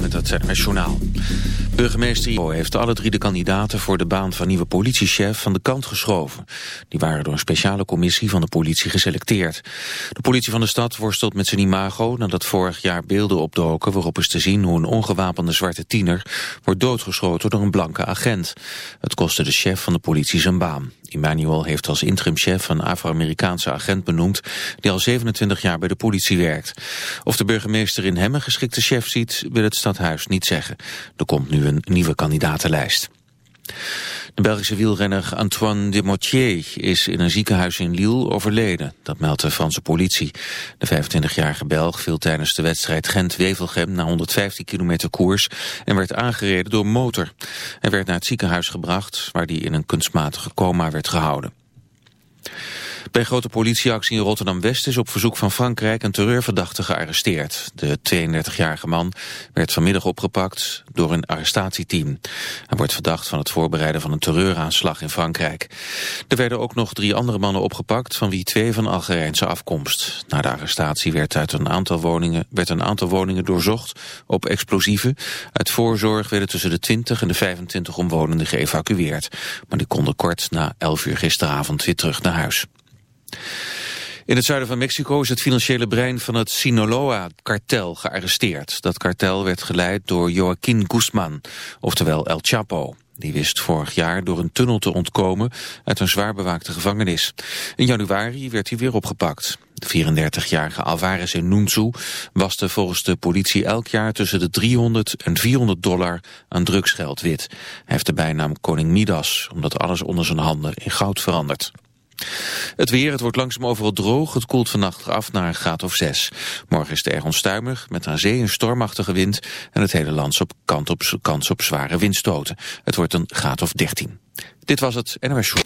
Met het Journaal. Burgemeester Ivo heeft alle drie de kandidaten voor de baan van nieuwe politiechef van de kant geschoven. Die waren door een speciale commissie van de politie geselecteerd. De politie van de stad worstelt met zijn imago nadat vorig jaar beelden opdoken waarop is te zien hoe een ongewapende zwarte tiener wordt doodgeschoten door een blanke agent. Het kostte de chef van de politie zijn baan. Emmanuel heeft als interimchef een Afro-Amerikaanse agent benoemd die al 27 jaar bij de politie werkt. Of de burgemeester in hem een geschikte chef ziet, wil het stadhuis niet zeggen. Er komt nu een nieuwe kandidatenlijst. De Belgische wielrenner Antoine Demotier is in een ziekenhuis in Lille overleden. Dat meldt de Franse politie. De 25-jarige Belg viel tijdens de wedstrijd Gent-Wevelgem na 115 kilometer koers en werd aangereden door motor. Hij werd naar het ziekenhuis gebracht waar hij in een kunstmatige coma werd gehouden. Bij een grote politieactie in Rotterdam-West is op verzoek van Frankrijk een terreurverdachte gearresteerd. De 32-jarige man werd vanmiddag opgepakt door een arrestatieteam. Hij wordt verdacht van het voorbereiden van een terreuraanslag in Frankrijk. Er werden ook nog drie andere mannen opgepakt, van wie twee van Algerijnse afkomst. Na de arrestatie werd, uit een aantal woningen, werd een aantal woningen doorzocht op explosieven. Uit voorzorg werden tussen de 20 en de 25 omwonenden geëvacueerd. Maar die konden kort na 11 uur gisteravond weer terug naar huis. In het zuiden van Mexico is het financiële brein van het Sinaloa-kartel gearresteerd. Dat kartel werd geleid door Joaquín Guzman, oftewel El Chapo. Die wist vorig jaar door een tunnel te ontkomen uit een zwaar bewaakte gevangenis. In januari werd hij weer opgepakt. De 34-jarige Alvarez in Nunzu waste volgens de politie elk jaar tussen de 300 en 400 dollar aan drugsgeld wit. Hij heeft de bijnaam Koning Midas, omdat alles onder zijn handen in goud verandert. Het weer, het wordt langzaam overal droog. Het koelt vannacht af naar een graad of 6. Morgen is het erg onstuimig, met aan zee een stormachtige wind... en het hele land op kant op kans op zware windstoten. Het wordt een graad of 13. Dit was het NOS Show.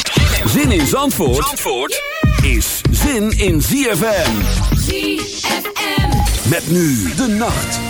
Zin in Zandvoort, Zandvoort is zin in ZFM. ZFM. Met nu de nacht.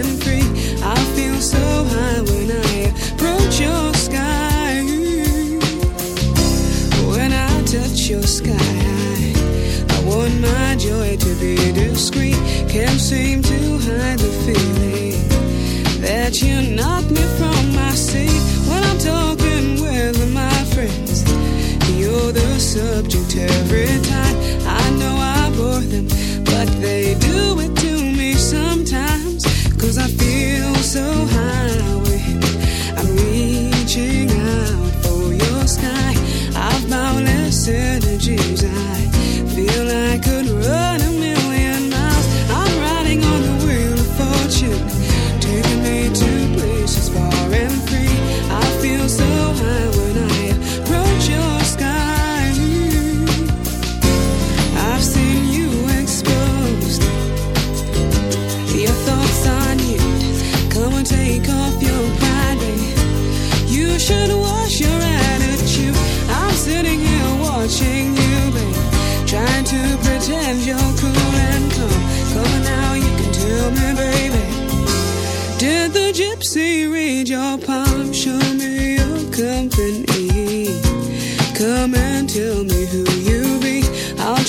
awkwardly discreet can't seem to hide the feeling that you knock me from my seat when I'm talking with my friends. You're the subject every time. I know I bore them, but they do it to me sometimes. Cause I feel so high.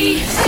free.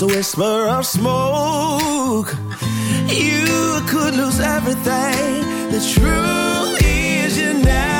just a whisper of smoke. You could lose everything. The truth is, you never.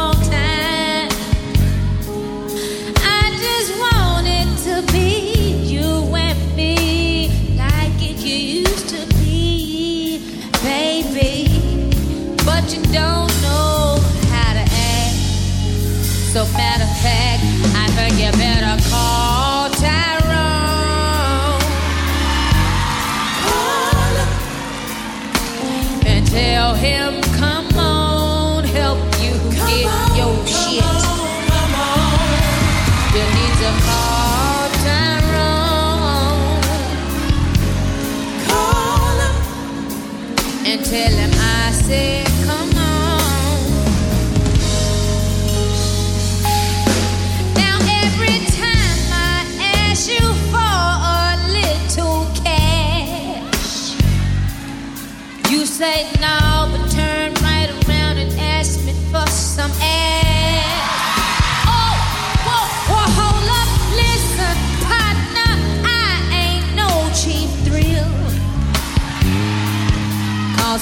I think you better call Tyrone. And tell him.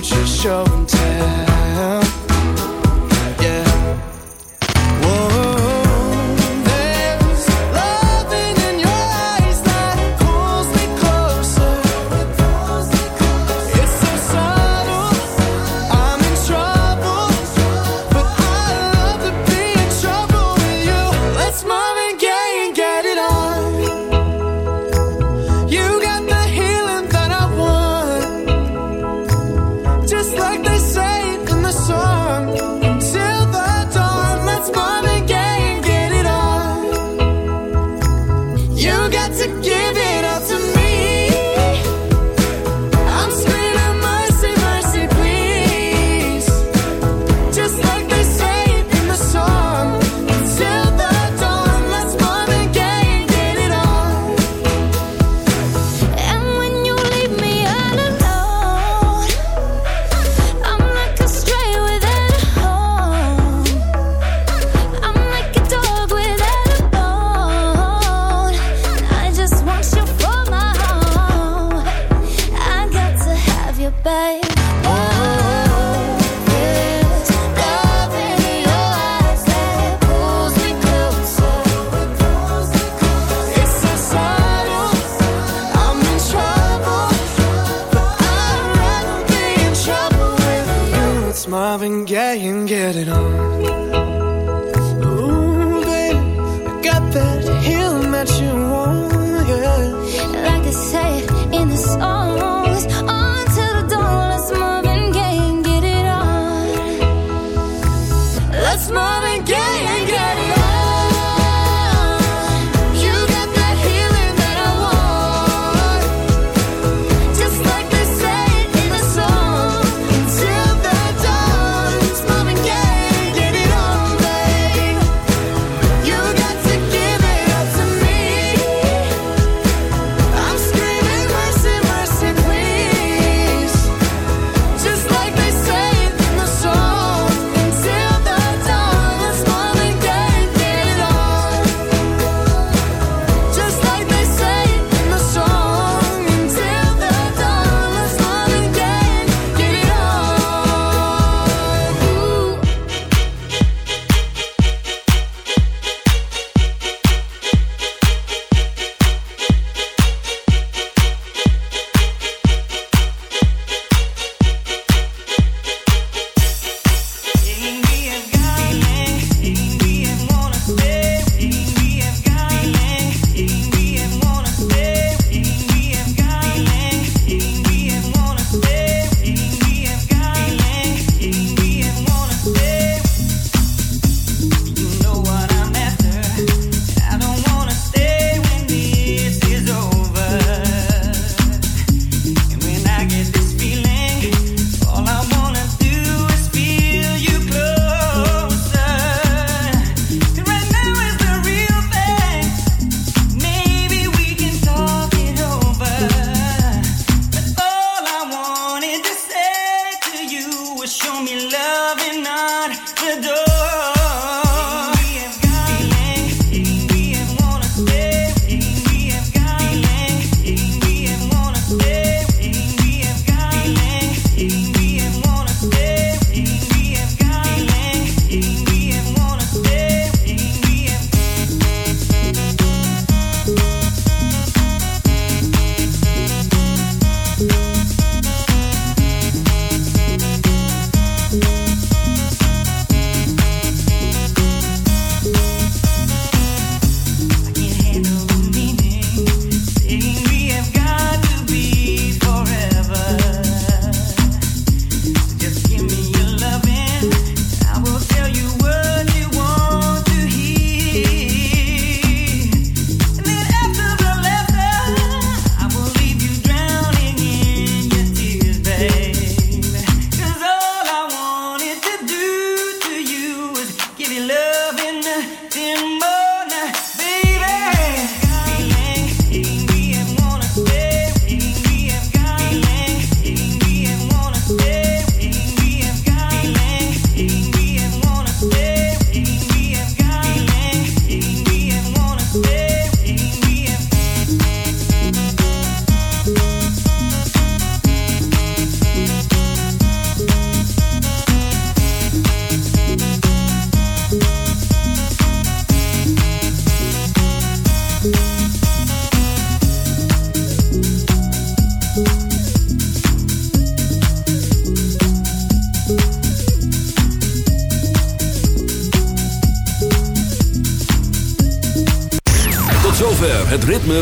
Kama Sutra show and tell.